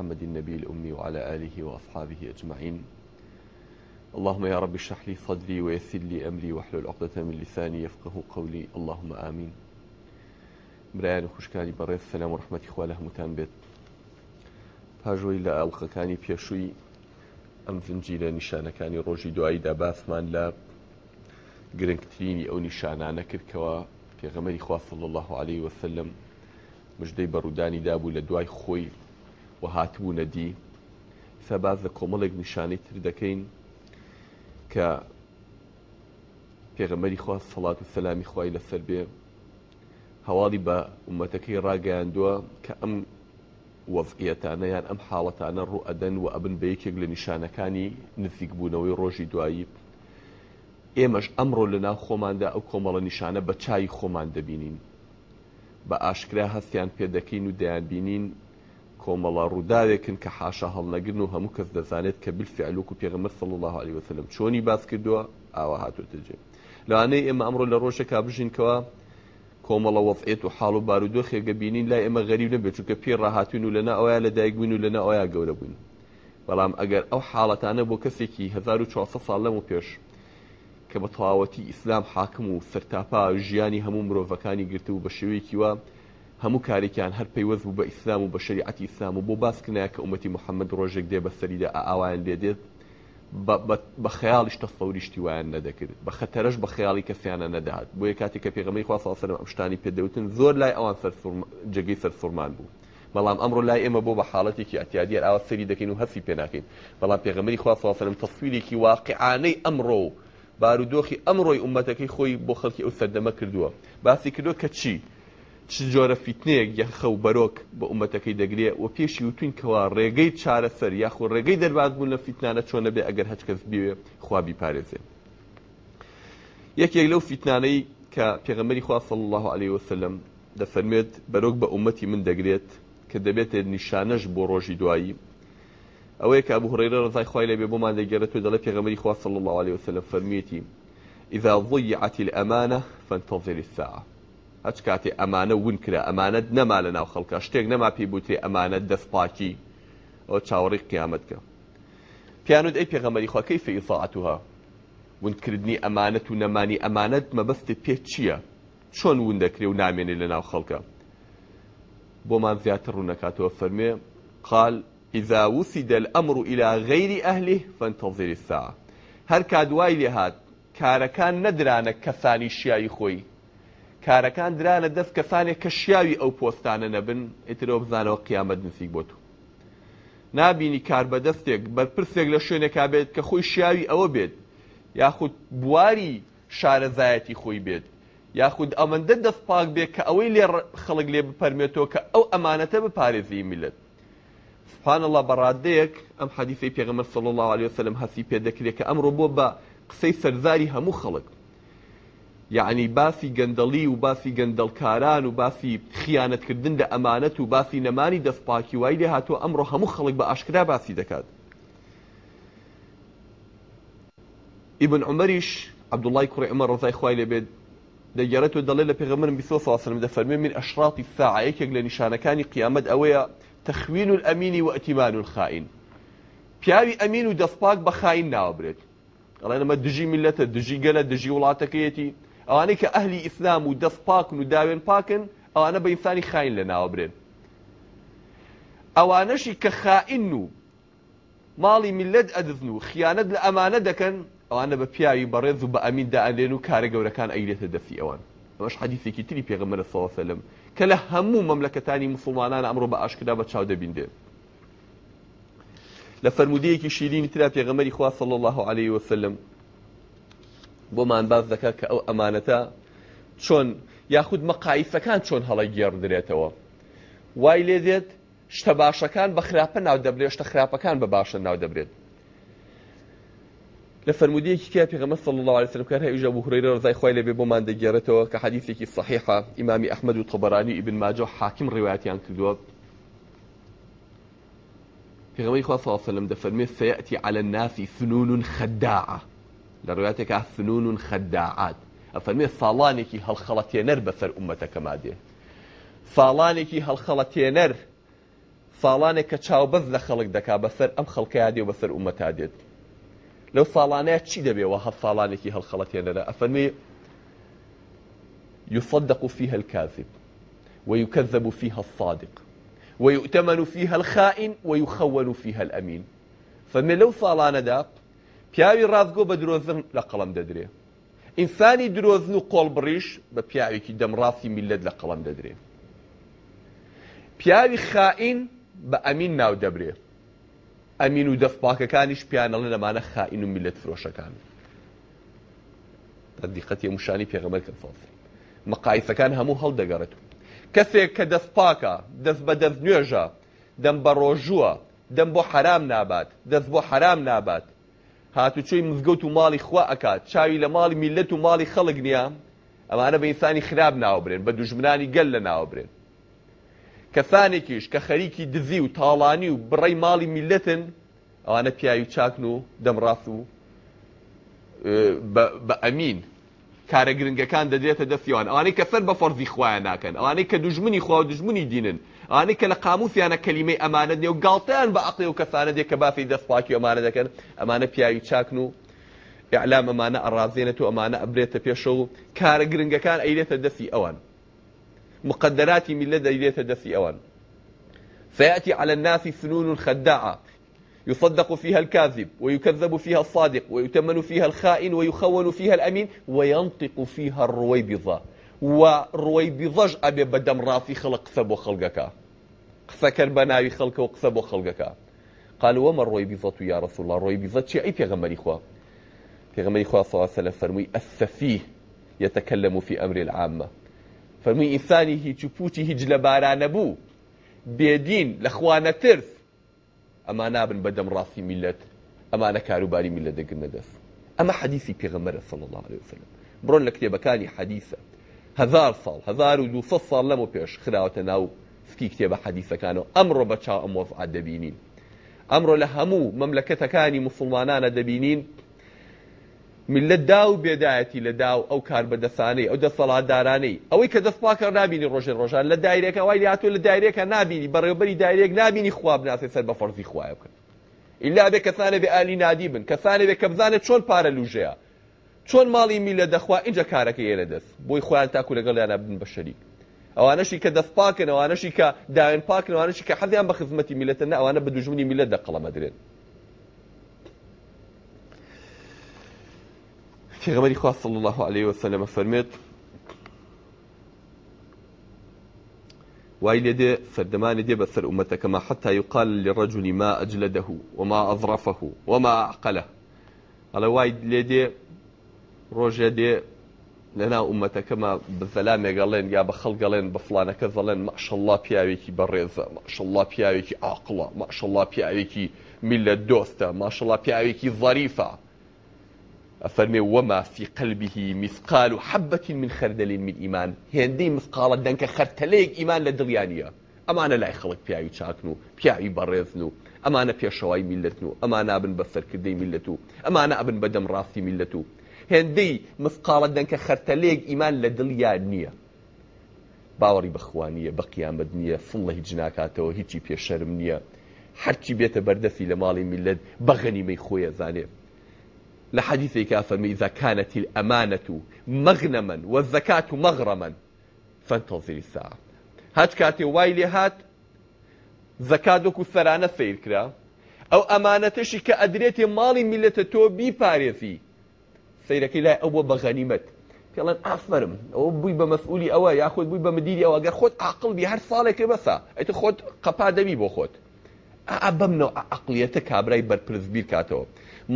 محمد النبي الأمي وعلى آله وأصحابه أجمعين اللهم يا رب اشرح لي صدري ويسر لي أمري واحلل عقدة من لساني يفقه قولي اللهم آمين برایان خوشکانی بەڕێز سەسلام و ڕحمەتی خوا فاجوي لا بێت پاژۆی لە ئەڵخەکانی پێشووی ئەم زنجی لە نیشانەکانی ڕۆژی دواییدا باسمان لە گرنگترینی ئەو في غمري پێغەمەری صلى الله عليه وسلم مجدي بەڕوودانی دابو لە خوي و هاتبوو نەدی سەباز لە کۆمەڵێک نیشانەی تر دەکەین کە پێغەمەری خواست سەڵات و سەلامی خی لەسەر بێ هەواڵی بە عومەتەکەی ڕاگەیاندووە کە ئەم وەفقیەتانەیان ئەم حاڵەتانە ڕوو ئەدەن و ئەبن بە یەکێک لە نیشانەکانی نزیک بوونەوەی ڕۆژی دوایی ئێمەش ئەمڕۆ لەنا خۆماندا ئەو کۆمەڵە نیشانە بە چای خۆمان دەبینین بە ئاشکرا هەستیان پێدەکەین و دەیان بینین کۆمەڵا ڕووداوێکن کە حاشا هەڵنەگرن و هەموو کەس دەزانێت کە بلفعلوک و پێغمە سڵ الله عليه وسلم چۆنی باس کردووە ئاوا هاتوتە جێ لەوانەیە ئێمە ئەمڕۆ لە ڕۆژێکا بژینکەوە کۆمەڵە وەفئێت و حاڵ و بارودۆ خێگە بینین لای ئێمە غەریب نەبێت چونکە پێ ڕاهاتون و لەنا ئەویا لە دایکبوون و لەنا ئەویا گەورە بوون بەڵام ئەگەر ئەو حاڵەتانە بۆ کەسێکی 1940 ساڵ لەم و پێش کە بە تەواوەتی ئیسلام حاکم و سەرتاپا ژیانی هەموو مرۆڤەکانی گرتە و بە شێوەیەکی وە هەموو کارێکیان هەر پەیوەز بوو بە ئیسلام و بە شریعەتی ئیسلام و بۆ باسکنایە کە ئومەتی محەممەد ڕۆژێک دێ بە سەریدا ئاوایان لێدێت بە خەیاڵیش تەفەوریشتی وایان نەدەکرد بە خەتەرش بە خەیاڵی کەسیانە نەداات بۆیە کاتێک کە پێغەمەی خواسەسەرم ئەمشتانی پێدەوتن زۆر لای ئەوان جگەی سەرسوورمان بوو. بەڵام ئەمڕۆ لای ئێمە بۆ بە حاڵەتێکی ئەتیادیە ئاوا سەری دەکەین و هەسی پێناکەین بەڵام پێغەمەری خواسەسەرم تەسویرێکی واقعانەی ئەمڕۆ بارودۆخی ئەمڕۆی عومەتەکەی خۆی بۆ خەڵکی ئەو سەردەمە کردووە باسی کردو کە چی چ جۆرە فیتنەیەک یەخە و بەرۆک بە عومەتەکەی دەگرێت و پێشی وتوین کەوا ڕێگەی چارەسەر یاخۆ ڕێگەی دەربات بوون لە فیتنانە چۆنە بێ ئەگەر هەچ کەس بێ خوابی پارێزێ یەکێک لەو فیتنانەی کە پێغەمەری خواصل الله عليه وسلم دەفەرمێت بەرۆک بە عومەتی من دەگرێت کە دەبێتێت نیشانەش بۆ ڕۆژی دوایی ئەوەیە کە ئەبوهڕێرە ڕزای خخوای لە بێ بۆمان دەگەرێت و دەڵێ پێغەمەری خواصل الله عليه وسلم فەرمیێتی إذا ضيعت الأمانة فانتظر الساعة هەچ کاتی ئەمانە ون کرا ئەمانەت نەما لە ناو خەڵکە شتێک نەما پێی بوتێ ئەمانەت دەستپاکی ئەو چاوەڕی قیامەتکە پیانود ئەی پێغەمەری خواکەی فەیفاعتوها ونکردنی ئەمانەت و نەمانی ئەمانەت مەبەستت پێ چییە چۆن ون دەکرێ و نامێنێ لە ناو خەڵکە بۆمان زیاتر ڕوونەکاتەوە فەرمێ قال إذا وسد الأمر إلى غير أهله فانتظر الساعة هر كادواي لهات كاركان ندرانك كثاني شياي خوي کارەکان درا لە دەست کەسانێک کە شیاوی ئەو پۆستانە نەبن ئیترەوە بزانەوە قیامەت نزیک بۆ تو نبینی کار بەدەستێک بەرپرسێک لە شوێنێکا بێت کە خۆی شیاوی ئەوە بێت یاخود بواری شارەزایەتی خۆی بێت یاخود ئەمەندە دەست پاک بێت کە ئەوەی لێ خەڵک لێ بپەرمێتەوە کە ئەو ئەمانەتە بپارێزی میلت سبحان الله بەڕادەیەک ئەم حەدیثەی پێغەمبەر صلی الله علیه وسلم هەسی پێدەکرێت کە ئەمڕۆ بۆ بە قسەی سەرزاری هەموو خەڵک یعنی بافی گەندەڵی و بافی گەندەڵکاران و بافی خیانەتکردن لە ئەمانەت و بافی نەمانی دەستپاکی وای لێ هاتووە ئەمڕۆ هەموو خەڵک بە ئاشکرا باسی دەکات ئیبن عمەریش عبدوڵای کوڕی ئەمە ڕزای خوای لێبێت دەگەرێتەوە دەڵێ لە پێغەمرم بیسەسەم دەفەرمێ من ئەشراتی ساعەیەکێک لە نیشانەکانی قیامەت ئەوەیە تەخوین و ئەمینی و ئەتیمان و خاین پیاوی ئەمین و دەستپاک بە خاین ناوبرێت ئەڵێنەمە دژی میلەتە دژی گەلە دژی وڵاتەکەیەتی ئەوانەی کە ئەهلی ئیسلام و دەست پاکن و داوێن پاکن ئەوانە بە ئینسانی خاین لە ناوبرێن ئەوانەشی کە خائین و ماڵی میلەت ئەدزن و خیانەت لە ئەمانە دەکەن ئەوانە بە پیاوی بەڕێز و بە ئەمیندا ئەلێن و کارە گەورەکان ئەیرێتە دەفی ئەوان ئەمەش حەدیثێکی تری پێغەمەرە سەوەسەلم کە لە هەموو مەملەکەتانی مسلمانان ئەمڕۆ بە ئاشکدا بە چاو دەبیندێن لە فەرمودەیەکی شیرینی ترا پێغەمەری خوا صلی الله عليه وسلم بۆمان باز دەکات کە ئەو ئەمانەتە چۆن یاخود مەقایفەکان چۆن هەڵی گێڕدرێتەوە وای لێ دێت شتە باشەکان بە خراپە ناو دەبرێت شتە خراپەکان بە باشە ناو دەبرێت لە فرمودیەکی کە پێغەمە صلی الله علیه وسلم کار هیجا ابو هريره رضی الله عنه به بمان دەگێڕێتەوە کە حدیثێکی صحیحه امام احمد و طبرانی ابن ماجه حاکم روایتیان کردووە پێغەمبەری خوا صلی الله علیه وسلم دەفەرمێ سياتي على الناس فنون خداعه لرؤيتك خداعات لە ڕواتێک هل خلت ينر ئەفەرمێ امتك هەڵخەڵەتێنەر بەسەر عومەتەکەما دێ ساڵانێکی هەڵخەڵەتێنەر ساڵانێک کە چاوبەز لە خەڵک دەکا بەسەر ئەم خەڵکەیا دێ بەسەر لو دێت لەو وها چی كي هل خلت ينر ئەفەرمێ يصدق فيها الكاذب ويكذب فيها الصادق ويؤتمن فيها الخائن ويخون فيها الأمين فمن لو فالان دا پیاوی ڕازگۆ بە درۆزن لە قەڵم دەدرێ ئینسانی درۆزن و قۆڵ بڕیش بە پیاوێکی دەمڕاستی میلت لە قەڵم دەدرێ پیاوی خائین بە ئەمین ناو دەبرێ ئەمین و دەفپاکەکانیش پیانەڵە لەمانە خائین و میلت فرۆشەکان دیقەتی مشانی پێغەمەرکە فڵ مەقایسەکان هەموو هەڵدەگەڕێت کەسێک کە دەستپاکە دەست بە دەست نوێژە دەم بە ڕۆژووە دەم بۆ حرام نابات دەست بۆ حرام نابات هاتوچۆی مزگەوت و ماڵی خوا ئەکات چاوی لە ماڵی میلەت و ماڵی خەڵک نییە ئەمانە بە ئینسانی خراب ناوبرێن بە دوژمنانی گەل لە ناوبرێن کەسانێکیش کە خەریکی دزی و تاڵانی و بڕی ماڵی میلەتن ئەوانە پیاوی چاکن و دەمڕاست و بە ئەمین کارە گرنگەکان دەدرێتە دەستیوان ئەوانەی کە فەر بە فەرزی خۆیان ناکەن ئەوانەی کە دوژمنی خوا و دژمنی دینن آنی که لە قاموسیانە کەلیمەی ئەمانە دی و گاڵتەیان و کەسانە دێک کە باسی دەستپاکی ئەمانە دەکەن ئەمانە پیاوی چاکن و اعلام ئەمانە ئەڕازێنێت تو ئەمانە ابریت پێشە و کارە گرنگەکان ئەیرێتە دەستی مقدراتی میلە ایلیت دستی آوان سيأتي على الناس سنون خداعة يصدق فيها الكاذب ويكذب فيها الصادق ويتمن فيها الخائن ويخون فيها الأمين وينطق فيها الرويبضة و روی بیضج آبی بدم دەمڕافی خلق ثب و خلق قسەکەر بە بنای خلق و خلق بۆ قال و ما روی بیضت و رسول الله روی بیضت چی عیتی پێغەمەری خوا پێغەمەری خوا سەواسە لە فەرمووی ئەسەفی يتكلم في أمر العامة فەرمی ئینسانی هي تشوفوتي پوچی هیچ ابو بيدين بوو ترث اما ترس ئەما نابن بدم دەمڕاستی ملت ئەمانە کاروباری میلە ملت دەست ئەمە حەدیسی پێغەمەرە الله عليه وسلم برون لە کتێبەکانی حديثة هزار ساڵ هزار و دو ساڵ لەمە پێش خراوەتە ناو سکی کتێبە حەدیسەکانەوە ئەمڕۆ بە چا ئەمۆفع دەبینین ئەمڕۆ لە هەموو مەملەکەتەکانی مسلمانانە دەبینین ملت دا و بێدایەتی لە داو ئەو کار بەدەسانەی ئەو دەسەڵاتدارانەی ئەوەی کە دەست پاکە نبینی ڕۆژێن ڕۆژان لە دایرێکە وای هاتوو لە دایرێکە نبینی بەڕێبەری دایرێک نبینی خواب ناسێ سەر بە فەرزی خوای بکەن ئللا بێ کەسانە بێ ئالی نادی بن کەسانە بێ کەبزانێت چۆن پارە لوژەیە چون مالی میل لە دەخوا اینجا کارەکە یه دەست بوی خوان تاکو لەگەڵیانە بن بە شەریک ئەوانەشی که دەست پاکن ئەوانەشی که دارن پاکن ئەوانەشی که حەزیان بە خزمەتی میلەتە نە ئەوانە بە دوژمنی میلەت دەقڵەمە درێن پێغەمەری خوا صلی الله عليه وسلم فەرمێت وای سردمان فەردەمانی بسر أمتك ما حتى يقال للرجل ما أجلده وما أظرفه وما أعقله ئەڵە وايد لێدێ ڕۆژێ دێ لەنا عومەتەکەمە بەزەلامێگەڵێن یا بە خەڵگەڵێن بە فلانەکە زەڵێن مەشەله پیاوێکی بەڕێزە مەشەله پیاوێکی ئاقڵە مەشەله پیاوێکی میلە دۆستە ماشەله پیاوێکی ظریفە ئەفەرمێ وەما فی قەلبیهی میسقال و حەبەتی من خەردەلین من ئیمان هێندەی مسقالە دەنکە خەرتەلەیەک ئیمان لە دڵیانە ئەمانە لای خەڵک پیاوی چاکن و پیاوی بەڕێزن و ئەمانە پێشەوای میلەتن و ئەمانە بن بە سەرکردەی میلەت و ئەمانە ئەبن بەدەم ڕاستی میلەت و هێندەی مفقاڵە دەنکە خەرتەلێک ئیمان لە دڵیان نییە باوەڕی بەخوانیە بە قیامەت نییە فڵە هیچ ناکاتەوە هیچی پێشەرم نییە هەرچی بێتە بەردەفی لە ماڵی میلت بەغەنیمەی خۆیە زانێت لە حەدیثی کافەمی إذا كانت الأمانة مغنما والزكاة مغرما فانتظر الساعة هات كاتي وايلي هات زەکاتۆک و سەرانە سیر کرا ئەو ئەمانەتەشی کە ئەدرێتی ماڵی میلەتە تۆ بیپارێزی سیرەکەی لای ئەو بۆ بە غەنیمت پێڵەن ئافرم ئەوە بووی بە مەسئولی ئەوە یاخود بووی بە مدیری ئەوە گەر خۆت عقلبی هەر ساڵێکی بەسە ئەیت خۆت قەپا دەبی بۆ خۆت بەمنەوە عقلیەتە کابرای بەرپرسبیر کاتەوە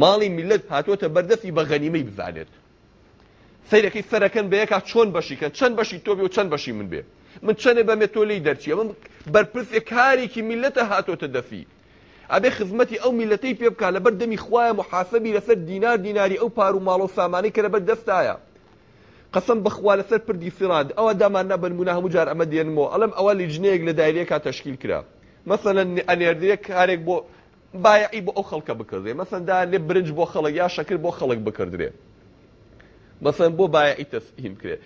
ماڵی میلت هاتوۆتە بەردەستی بە غەنیمەی بزانێت سیرەکەی سەرەکەن بە یەکە چۆن بەشیکەن چەند بەشی تۆ بێ و چەند بەشی من بێ من چەنێ بەمێ تۆ لی دەرچیە من بەرپرسێ کارێکی میلەتە هاتۆتە دەفی ئەبێ خزمەتی ئەو میلەتەی پێ بکە لەبەر دەمی خوایە محاسبی لەسەر دینار دیناری ئەو پار و ماڵ و سامانەی کە لەبەر دەستایە قسم بخوا لەسەر پردی سراند ئەوە دامان نەبن منە هەموو جار ئەمە دێنمەوە ئەڵم ئەوە لیژنەیەک لە دایرێکا تەشکیل کرا مثلەن ئەنێردەیە کارێک بۆ باعی بۆ ئەو خەڵکە بکردێ مەسەندا لێ برنج بۆ خەڵک یا شەکر بۆ خەڵک بکردرێ مەسن بۆ باعی تەسهیم کرێ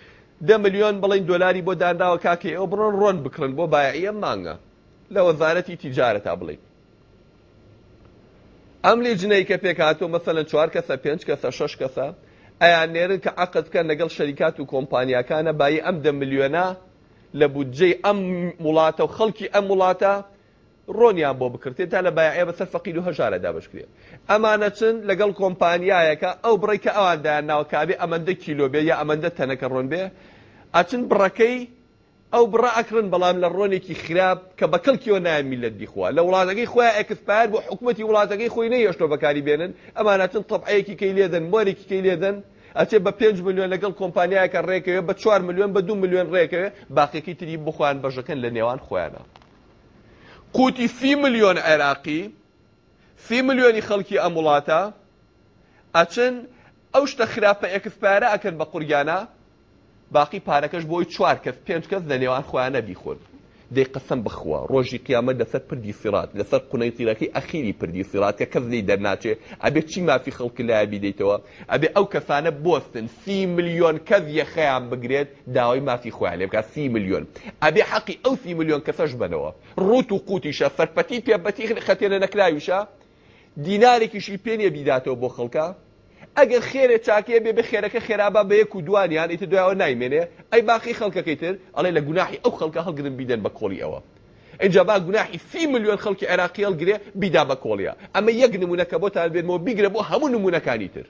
دە ملیۆن بڵین دۆلاری بۆ داداوە کاکێ ئەو بڕۆن ڕۆن بکڕن بۆ باعە مانگە لە وەزارەتی تیجارەتا بڵین ئەم لیجنەی کە پێکهاتوە مەسەلەن چوار کەسە پێنج کەسە شش کەسە ئەیان نێرن کە عقد بکەن لەگەڵ شەریکات و کۆمپانیاکانە بای ئەم دە ملیۆنە لە بودجەی ئەم وڵاتە و خەڵکی ئەم وڵاتە ڕۆنیان بۆ بکردێت تا لە بایعێ بەسەر فەقیل و هەژارە دابشکرێت ئەمانە چند لەگەڵ کۆمپانیایەکە ئەو بڕێککە ئەواندایان ناوکابێ ئەمەندە کیلۆبێ یا ئەمەندە تەنەکە ڕۆن بێ ئاچن بڕەکەی ئەو بڕە ئەکرن بەڵام لە ڕۆنێکی خراپ کە بەکەڵکیەوە نامیلت بیخوا لە وڵاتەکەی خۆی ئەکسپار بۆ حکوومەتتی وڵاتەکەی خۆی نەیەشتۆ بەکاری بێنن ئەمانەتن تەپعەیەکی کەی لێدەن مۆرێکی کەی لێدەن ئەچێ بە 5 میلیۆن لەگەڵ کۆمپانیایکە ڕێکەوە بە 4 میلیۆن بە 2 میلیۆن ڕێکەوە باقیەکەی تری بخوایان بەژەکەن لە نێوان خۆیانە. قوتی فی میلیۆن عێراقی فی میلیۆنی خەڵکی ئەم وڵاتە ئەچن ئەو شتە خراپە ئەکسپارە ئەکەن بە قورگانە باقی پارەکەش بۆی چوار کەس پێنج کەس لە نێوان خۆیانە بیخۆن دەی قسم بخوا ڕۆژی قیامە لەسەر پردی سیرات لەسەر قونەی تیرەکەی ئەخیری پردی سیرات کە کەس لی دەرناچێ ئەبێ چی مافی خەڵکی لای بیدەیتەوە ئەبێ ئەو کەسانە بۆستن سی میلیۆن کەس یەخەیان بگرێت داوای مافی خۆیان لێ بکات سی میلیۆن ئەبێ حەقی ئەو سی میلیۆن کەسەش بنەوە ڕوت و قوتیشە سەرپەتی پێبەتی خەتێنە نەکراویشە دینارێکیشی پێنێ بیداتەوە بۆ خەڵکە ئەگەر خێرە چاکەیە بێ بە خێرەکە خێرابا بە یەک و دوانیان ئیتر دوایەوە نایمێنێ ئەی باقی خەڵکەکەی تر ئەڵێ لە گوناحی ئەو خەڵکە هەڵگرن بیدەن بە کۆڵی ئەوە اینجا با گوناحی سی میلیۆن خەڵکی عێراقی هەڵگرێ بیدا بە کۆڵیا ئەمە یەک نمونونەکە بۆ تان بێنەوە بیگرە بۆ هەموو نمونونەکانی تر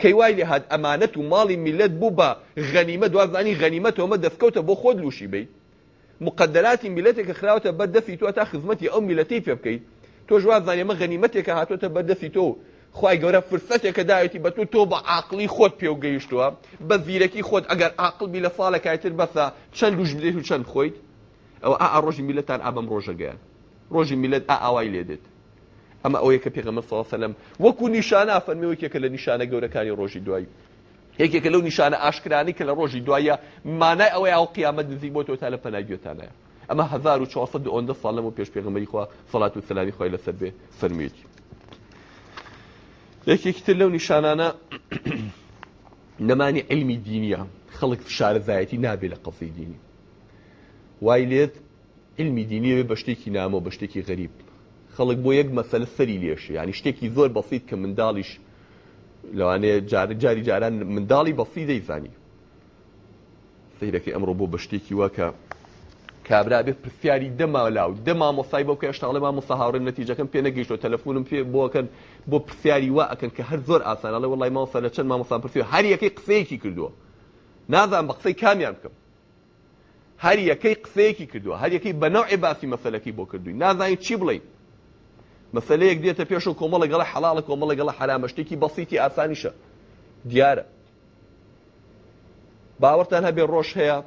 کەی وای لێ هاات ئەمانەت و ماڵی میلەت بوو بە غەنیمە دوازانی غەنیمە تۆمە دەستکەوتە بۆ خۆت لوشی بیت مقدراتی میلەتێکە خراوتە بە دەفی تۆ تا خزمەتی ئەو میلەتی پێ بکەیت تۆ ژوازانێمە غەنیمەتێکە هاتۆتە بە دەفی تۆ خی گەورە فرسەتێکە داوێتی بە تو تۆ بە عقللی خۆت پێوگەیشتووە بە زیرەکی خۆت ئەگەر عقلبی لە ساڵەکایتر بەسە چەند لوش بدەیت و چەند خۆیت ئەو ئا ڕۆژی میلەتان ئابم ڕۆژەگەیان ڕۆژی میلەت ئا ئاوای لێدێت ئەمە ئەوەیەکە پێغەمە سەڵسەلم وەکو نیشانە ئافەرمەوەکێکە لە نیشانە گەورەکانی ڕۆژی دوایی یەکێکە لەو نیشانە ئاشکرانی کە لە ڕۆژی دوایە مانای ئەوەی ئەو قیامەت نزیک بۆ تۆ تا لە پەناگوێتانەیە ئەمە 1940 ساڵ لەمە پێش پێغمەری خوا فڵات و سلامی خۆی لەسەر بێ فەرمیێتی یەکێکتر لەو نیشانانە نەمانی علمی دینیە خەڵک شارەزایەتی نابێ لە قەسی دینی وای لێت علمی دینی بە شتێکی نامەوە بە شتێکی غەریب خەڵک بۆ یەک مەسەل سەری لێشە ینی شتێکی زۆر بەسییت کە منداڵیش لەوانەیە جاری جاران منداڵی بەسی دەیزانی سیرەکەی ئەمڕۆ بۆ بە شتێکی واکە کابرا بێت پرسیاری دەمالاو دەما مۆسای بۆ کەشتاڵێ ما مسەهاڕم نەتیجەکەم پێ نەگەیشتۆ تەلەفۆنم پێ بۆکەن بۆ پرسیاری وا ئەکەن کە هەر زۆر ئاسانەڵێ وڵی ماوەسە لە چەند مامۆسان پرسیوە هەر یەکەی قسەیەکی کردووە نازان بە قسەی کامیان بکەم هەر یەکەی قسەیەکی کردووە هەر یەکەی بەناو عێباسی مەسلەکەی بۆ کردووی نازانین چی بڵێ مەسلەیەک دێتە پێش و کۆمەڵە گەڵە حەڵە کۆمەڵە گەڵە حرامەشتێکی بەسیتی ئاسانیشە دیارە باوەرتان هەبێ ڕۆژ هەیە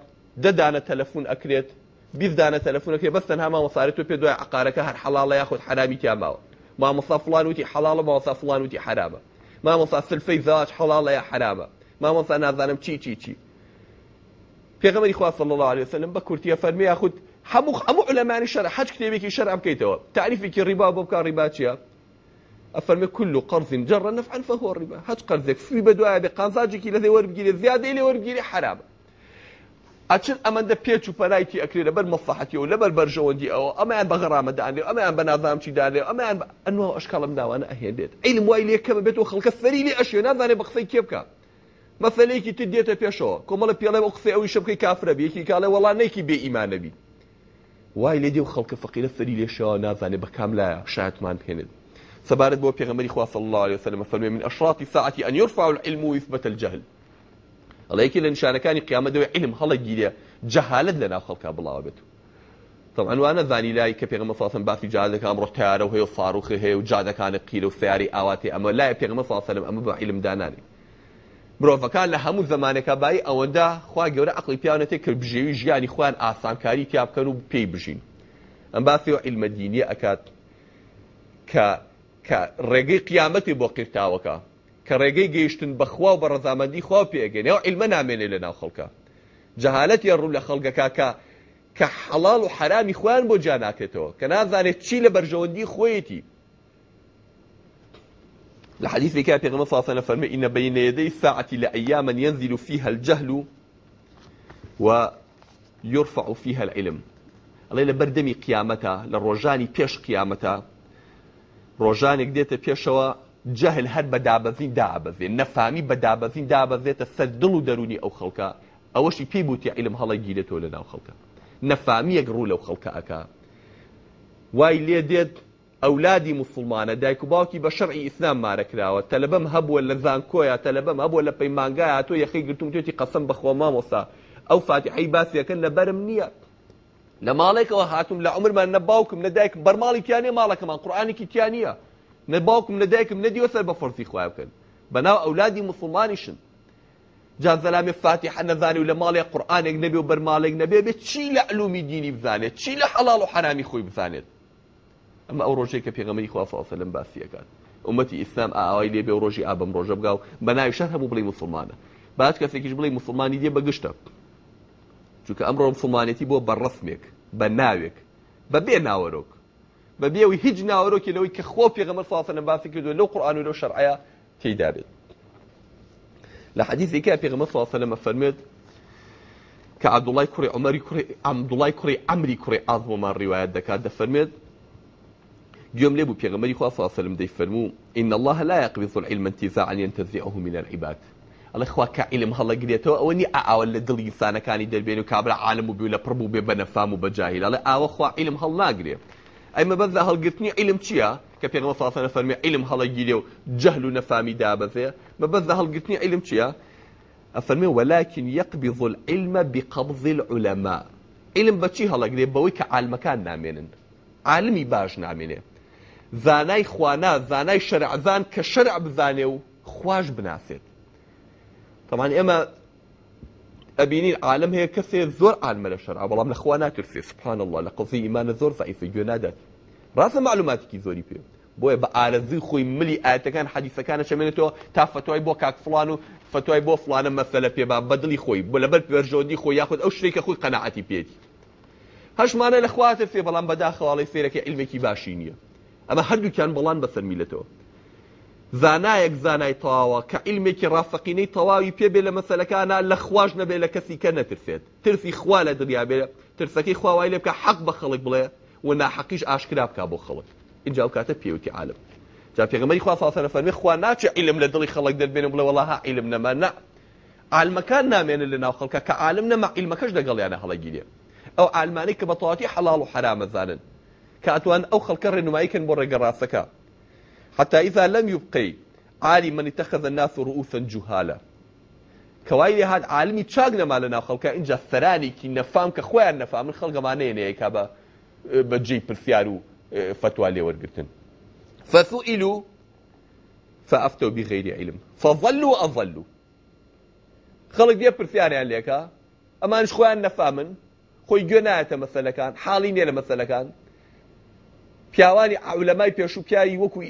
دەدانە تەلەفۆن ئەکرێت بیردانە تەلەفۆنەکەی بەستەنها مامەسارێت و پێ دوای عقارەکە هەر حەڵاڵە یاخود حرامی ما مامەسا فلان حلال ما مامەسا فلان وتی حرامە مامەسا سلفەی زاواج حەڵاڵە یا حرامە مامەسا نازانم چی چی چی پێغەمەری خوا صلی الله عليه وسلم بە کورتیە فەرمی یاخود هەموو هەموو علەمانی شەرع حەج کتێبێکی شەرع بکەیتەوە تعریفێکی ڕیبا بۆ بکار ڕیبا چییە أفرمي كل قرض جر نفعا فهو الربا هج قرضك في بدواء بقنزاجك الذي وربجي زيادة إلي وربجي حرامه حچن ئەمەندە پێچ و پەرایکی ئەکرێ لەبەر مەفاحەتی و لەبەر بەرژەوەندی ئەوە ئەمایان بە غەرامەدان لێ ئەمایان بە نازام چی دالێ ئەمایان ئەنوە ئەشکاڵم داوانە ئەهێنێت ئەیلم وای لێ کەمە بێت و خەڵکە فەری لێ ئەشێ نازانێ بە قسەی کێ بکە مەفەلەیەکی تر دێتە پێشەوە کۆمەڵە پێڵێ و قسەی ئەوی شەبکەی کافرە بێکی کاڵێ وەڵانێکی بێ ئیمانەبی وای لێ دێ و خەڵکە فەقیرە فەری لێشەوە نازانێ بە کام لایە شایەتمان پێێنێت سبارت بۆ پێغەمەری خوا صلى الله عليه وسلم فەرمێ من اشراط الساعه ان يرفع العلم ويثبت الجهل ئەڵەیەکی لە نیشانەکانی قیامە دەوێت علم هەڵە گیرە جەهالت لە ناو خەڵکا بڵاو بێت طبعاوانە زانی لای کە پێغمە فاسم باسی جادەکان ڕۆتیارە و هەیە و فاروخی هەیە و جادەکانە قیل و سیاری ئاواتی ئەمە لای پێغمە فاسەلم ئەمە بە علم دانانی مرۆڤەکان لە هەموو زمانەکە بای ئەوەندا خوا گەورە عقلی پیاونەتێک کرد بژێوی ژیانی خوان ئاسانکاری تیا بکەن و پێی بژین ئەم باسی و علمە دینی ئەکات کە ڕێگەی قیامەتی بۆ قیرتاوەکە کە ڕێگەی گەیشتن بەخوا و بە ڕزامەندی خوا پێگەێنەوە ئیلمە نامێنێ لە ناو خەڵکە جەهالەت یە ڕوو لە خەڵگەکە کە کە حەڵال و حرامی خویان بۆ جاناکێتەوە کە نازانێت چی لە بەرژەوەندی خۆیەتی الحديث كان في غمصة سنة إن بين يدي الساعة لأياما ينزل فيها الجهل ويرفع فيها العلم الله لبردمي قيامته للرجاني بيش قيامته ڕۆژانێک دێتە پێشەوە جەهل هەر بەدابەزین دابەزێن نەفامی بەدابەزین دابەزێتە سەر دڵ و دەرونی ئەو خەڵکە ئەوەشی پێی بوتی عیلم هەڵی گیرێتەوە لە ناو خەڵکە نەفامیەک ڕوو لەو خەڵکە ئەکا وای لێ دێت ئەولادی مسلمانە دایک و باوکی بە شەرعی ئیسلام مارەکراوە تەلەبەم هەبووە لە زانکۆیە تەلەبەم هەبووە لە پەیمانگایە تۆ یەخی گرتم توێتی قەسم بەخۆ مامۆسا ئەو فاتحەی باسیەکەن لەبەرم نییە لە ماڵێکەوە هاتوم لە عمرمان نە باوکم نە دایکم بەرماڵی کیانێ ماڵەکەمان قورآانێکی کیانە نە باوکم نە دایکم نەدیوە سەر بە فەرسی خۆیان بکەن بەناو ئەولادی مسلمانیشن جان زەلامی فاتیحە نەزانێ و لە ماڵێ قورآنێک نەبێ و بەرماڵێک نەبێ بێ چی لە علومی دینی بزانێت چی لە حەڵاڵ و حەرامی خۆی بزانێت ئەمە ئەو ڕۆژێک کە پێغەمەی خوا صلی الله علیه و سلم باسیەکان ئومەتی ئیسلام ئاوای لێ بێ و ڕۆژی ئابم ڕۆژە بگاو بەناوی شەر هەبوو بڵێ مسلمانە باش کەسێکیش بڵێ مسلمانی دێ بەگشتە چونکە ئەمڕۆ مسلمانێتی بۆ بە ڕسمێک بە ناوێک بەبێ ناوەرۆک بەبێ و هیچ ناوەڕۆکی لەوەی کە خۆ پێغەمە ساسە لە باسی کردو لەو قورآان و لەو شەرعە تێدا بێت لە حەدیثێکە پێغەمە ساسە الله فەرمێت عمر عبدوڵای عبد الله عبدوڵای عمر ئەمری کوڕی ما ڕیواەت دەکات دەفەرمێت گوێم لێ بوو پێغەمەری خوا ساسەلم دەی فرمو إن الله لا يقبض العلم انتزاعا ينتزعه من العباد الله خوا کە علم هەڵەگرێتەوە ئەوە نی ئاوە لە دڵی ئینسانەکانی دەربێن كابر عالم وبيولا بربو ببنفام وبجاهل بێ بەنەفام خوا علم هلا قريته ئەمە بەدا هەڵگرتنی عیلم چییە کە پێغمە ساسانە فەرمی عیلم هەڵەگیرێ و جەهل و نەفامی دابەزێ مە بەدا هەڵگرتنی عیلم چییە؟ ئەفەرمێ وەلاکن یەقبیظ العلمە بقبض العلماء علم بەچی هەڵەگرێ بەوەی کە عالمەکان نامێنن عالمی باش نامێنێ زانای خوانا زانای شەرعزان کە شەرع بزانێ و خواش بناسێت. طبعا ئێمە ئەبینین عالم هەیە کەسێ زۆر ئالمە لە شەرع بەڵام لەخوا ناکردێ سبحان الله لە قزی ئیمانە زۆر زعیفە گوێ نادات ڕاستە معلوماتێکی زۆری پێ بۆیە بە ئارەزی خۆی ملی ئاەتەکان حەدیثەکانە شەمێنێتەوە تا فتوای بۆ کاک فلان و فتوای بۆ فلانە مەسەلە پێبا بەدڵی خۆی بۆ لەبەر پێرژۆدی خۆی یاخود ئەو شتێکە خۆی قەنەعەتی پێێتی هەشمانە لەخواتر فێ بەڵام بەداخەواڵی سێرەکە علمێکی باشی نییە ئەمە هەردووکیان بەڵان بەسەر میلێتەوە زانایەک زانای تەواوە کە علمێکی ڕاستەقینەی تەواوی پێبێ لە مەسلەکانە لە خواش نەبێ لە کەسی کە نەترسێت ترسی خوا لە دنیا بێ ترسەکەی خواوای لێ بکە حەق بە خەڵک بڵێ و ناحەقیش ئاشکرا بکە بۆ خەڵک اینجا کاتە پێوتی عالم جا پێغمەری خوا ساسەنە فەرمی خوا ناچێ علم لە دڵی خەڵک دەربێنم بڵێ وەڵها علم نەما نا عالمەکان نامێنن لە ناو خەڵکە کە عالم نەما علمەکەش دەگەڵیانە هەڵەگیریە ئەو عالمانی کە بەتەواتی حەڵال و حرامە زانن کە ئەتوان ئەو خەڵکە ڕێنماییکن بۆ ڕێگە ڕاستەکە حتى إذا لم يبقي عالما اتخذ الناس رؤوسا جهالا كوايلي هاد عالمي تشاقنا مالنا خلقا انجا ثراني كي نفام كخوان نفام من خلقا مانين ايكا با بجي برسيارو فتوى لي ورقتن فسئلوا فافتوا بغير علم فظلوا اظلوا خلق دي برسياري عليكا اما انش خوان نفامن خۆی گوێنایەتە مەسلەکان حاڵی نێرە مەسلەکان پیاوانی عولەمای پێشوپیایی وەکو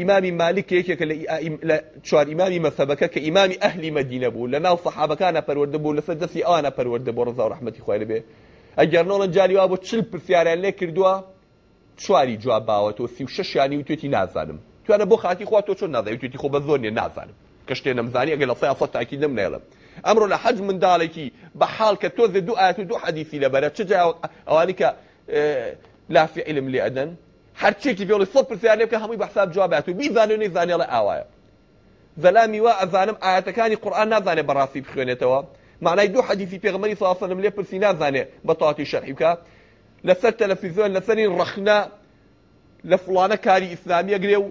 ئیمامی مالك یەکێکە كلا چوار ئیمامی مەسەبەکە کە ئیمامی اهل مدينه بوو لنا الصحابه سەحابەکانە پەروەردە بوو لەسەر انا ئەوانە پەروەردە رضا ڕزا يعني و به خوای لەبێ جالي نۆڵەن جاری وا بۆ چل پرسیاریان لێ جواب باوەتەوە سی و شەشیانی وتێتی تو توانە بۆ خاتی خوا تۆ آه، چۆن نازای وتێتی خۆ نازل زۆر نیە نازانم کە شتێ نەمزانی ئەگەر لە سای ئەسەد تاکی نەمنێڵم ئەمڕۆ لە حەج منداڵێکی بە حاڵ کە تۆ دوو ئاەت و دوو حەدیسی لەبەرە چ علم لێ هەرچێکی بێڵی سەد پرسیارێ کە هەمووی بەحساب جوابات و بیزانێنی زانێڵە ئاوایە زەلامی وا ئەزانم ئاەتەکانی قورآان نازانێ بەڕاستی بخوێنێتەوە معنای دوو حەدیثی پێغمەری ساسەلم لێ پرسی نازانێ بە تااتی شەرحی بکە لەسەر تەلەفیزۆن لەسەری ڕخنا لە فڵانە کاری ئیسلامیە گرێ و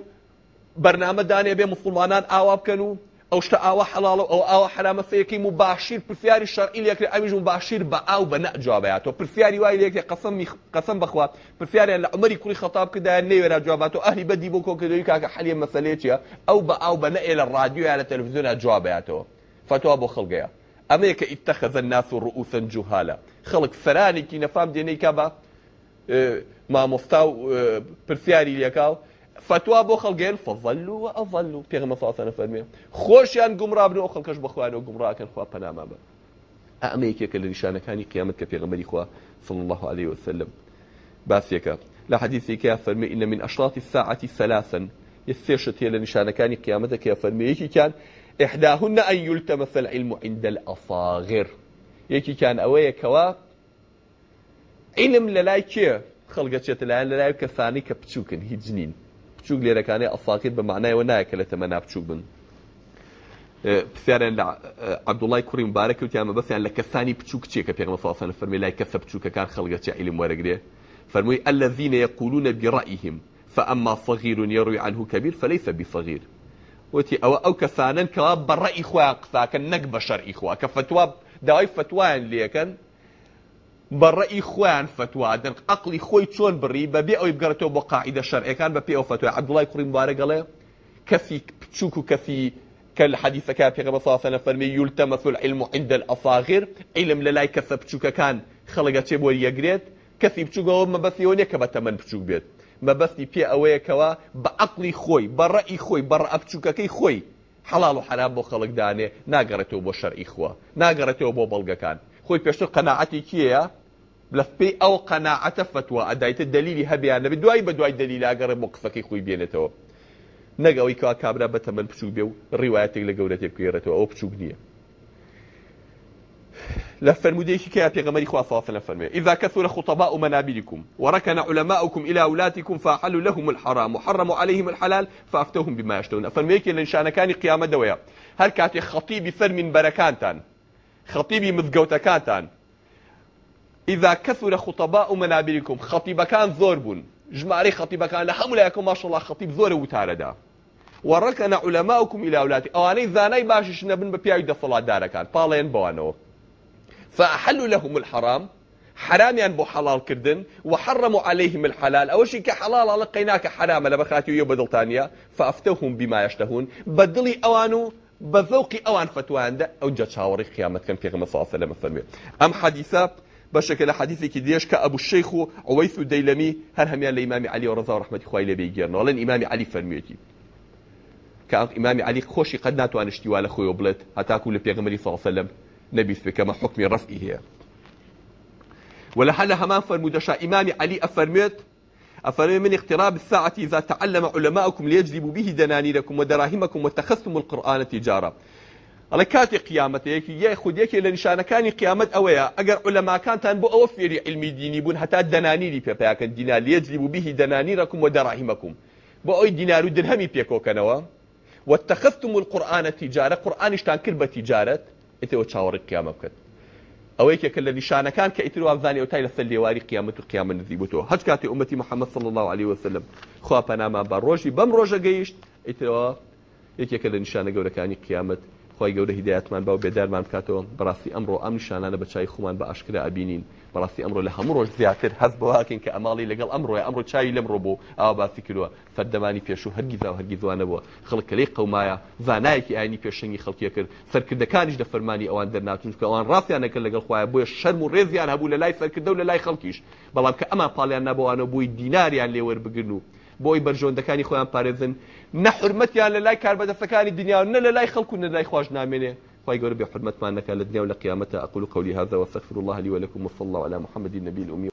بەرنامەدانێ بێ مسلمانان ئاوا بکەن و او شتا او حلال او او حرام فيكي مباشر بالفيار الشرعي ليك امج مباشر با او بنا جوابات بالفيار واي ليك قسم قسم بخوا بالفيار لعمر كل خطاب كدا ني ورا جوابات اهلي بدي بوكو كدو يكا حل مساليه او با او بنا الى الراديو على التلفزيون جوابات فتوى ابو خلقيه امريكا اتخذ الناس رؤوسا جهالا خلق فراني كي نفهم دي نيكابا اه، ما مستو بالفيار اه، ليكاو فتوا وأظلوا خەڵگەل فەظللو و ئەڤەل و پێغمە فاتەنە فەرمێ خۆشیان گومڕابن و خەڵکەش بەخوایانەوە كان خوا پەناما بە ئەمە یەکێکە لە كاني قيامتك في غمري خوا صلى الله عليه وسلم بس باسیەکە لا حديث کە فرمي إن من أشراط الساعة ثلاثا يسيشت هي لنشانكان قيامتك يا فرميكي كان إحداهن أن يلتمس العلم عند الأصاغر يكي كان أوي كوا علم للاي كي خلقت شتلان للاي كثاني كبتشوكن هي جنين بچوک لێرەکانی به معنای و نه لە تمنا بچوک بن اه، پرسیاران لە عبدوڵای کوڕی مبارەکە وتیانمە بەسیان لە کەسانی بچوک علیه و آله فەرمی لای کار خلقت خەڵگەچی عیلم وەرەگرێ فەرمووی الذين يقولون برأيهم فأما صغير يروي عنه كبير فليس بصغير وتي أو أو كسانا كواب برأي إخوة قصاكا نك بشر إخوة كفتوى دواي فتوان ليكن بە ڕێی خۆیان فتوادن عقلی خۆی چۆن بڕی بەبێ ئەوی بگەڕێتەوە بۆ قاعدە شەرعەکان بە پێوە فتوای عەبدوڵای کوڕی مبارەگەڵێ کەفی بچووک و کەفی کە لە حەدیثەکە پێغەمبەر صلی الله عەلەیهی فەرمی یلتەمەث العلم عند الأصاغر علم لەلای کەفە بچووکەکان خەڵەکە چێ بۆ یەگرێت کەفی بچووکەوە مەبەستی ئەوە نییە کە بە تەمەن بچووک بێت مەبەستی پێ ئەوەیەکەوە بە عقلی خۆی بە ڕەی خۆی بە ڕە بچووکەکەی خۆی حەڵال و حرام بۆ خەڵک دانێ ناگەڕێتەوە بۆ شەرعی خوا ناگەڕێتەوە بۆ بەڵگەکان خوي پێشتر قناعتي کیەیە بلف بي او فتووە فتوى ادايت الدليل بێ انا بە دوای دلیلاگەڕێ بۆ قسەکەی خۆی بێنێتەوە خوي کا کابرا بە تەمەن پچوو روايتي و ڕیواەتێک او گەورەتێ بکوێرێتەوە ئەو پچوک نییە لا فرموديش كي بيغمري خوا إذا كثر خطباء منابركم وركن علماؤكم إلى أولادكم فأحلوا لهم الحرام وحرموا عليهم الحلال فأفتوهم بما يشتهون فرمي كي لنشان كان قيامة دويا هل كاتي خطيب فرم بركانتان خطيبي كاتان اذا كثر خطباء منابركم خطيب كان مەنابیریکم خەتیبەکان زۆر بوون ژمارەی خەتیبەکان لە هەموو لایەکە ماشەڵا خەتیب زۆرە وتارەدا وەڕەکەنە عولەماوکم ئیلاولاتی ئەوانەی زانای باشیش نەبن بە پیاوی دەسەڵاتدارەکان بالين بوانو فأحلوا لهم الحرام حرام ينبو يعني حلال كردن وحرموا عليهم الحلال او شيء كحلال لقيناك حرام لبخاتي يبدل ثانيه فافتهم بما يشتهون بدلي اوانو بذوقي او عن فتوى عند او جا شاوري قيامة كان في غمصة صلى الله عليه وسلم ام حديثة بشكل حديثي كديش كأبو الشيخ عويث الديلمي هل هم هميان الامام علي ورزا ورحمة إخوة إلي بيجير نولن الامام علي فرميتي كان إمام علي خوشي قد ناتو عن اشتوال أخوي وبلت حتى أكون صلى الله عليه وسلم نبي كما حكم رفعه ولحل همان فرمو إمام علي أفرميت أفلا من اقتراب الساعة إذا تعلم علماءكم ليجلبوا به دنانيركم ودراهمكم واتخذتم القرآن تجارة ئەڵە کاتی يك یە خودێکی لە نیشانەکانی قیامەت ئەوەیە ئەگەر ئولەماکانتان بۆ ئەوە فێری علمی دینی بوون هەتا دەنانیری پێپیاکەن دینا لێجلی و بیهی به دنانيركم ودراهمكم بۆ ئەوی دینار و درهەمی پێکۆکەنەوە وتەخفتم و تجارة تیجارە قورآانیشتان کرد بە تیجارەت إتى وتشاور القيامة بکەن او هيك كل نشانه كان ئیتر وابزانانی ئەو تای لە سەر لێواری قیامەت و قیامە نزیبوتەوە هەچ کاتی عومەتی الله عليه وسلم خوا پەناما ما بروجي بەم جيش گەیشت هيك كل نشانه نیشانە گەورەکانی قيامه خی گەورە هیداەتمان باو بێدارمان بکاتەوە بەڕاستی ئەمڕۆ ئەم شانانە بە چای خۆمان بە ئاشکرا ئابینین بەڕاستی ئەمڕۆ لە هەموو ڕۆژ زیاتر هەست بەواکەین کە ئەماڵی لەگەڵ ئەمڕۆی ئەمڕۆ چای لەمڕۆ بۆ ئاوا باسی کردووە سەردەمانی پێشوو هەرگیزا و هەرگیز وانەبووە خەڵک لەی قەمایە زانایەکی ئاینی پێشنگی خەڵکیە کرد سەرکردەکانیش لە فەرمانی ئەوان دەرناچون کە ئەوان ڕاستیانەکە لەگەڵ خخوایە بۆیە شەرم و ڕێزیان هەبوو لە لای سەرکردە و لە لای خەڵکیش بەڵام کە ئەمە پاڵیان نەبووانە بووی دیناریان لێوەربگرن و بۆی بەرژۆندەکانی خۆیان پارێزن نەحرمەتیان لە لای کاربەدەستەکانی دنیا نە لە لای خەڵکو نە لای خواش نامێنێ خی گەورە بێ حرمەتمان نەکە لە دنیا و لە قیامەتە ئەقول قولی هذا وەسەفر الله لی ولکم وصلى الله علی محمد النبي الأمی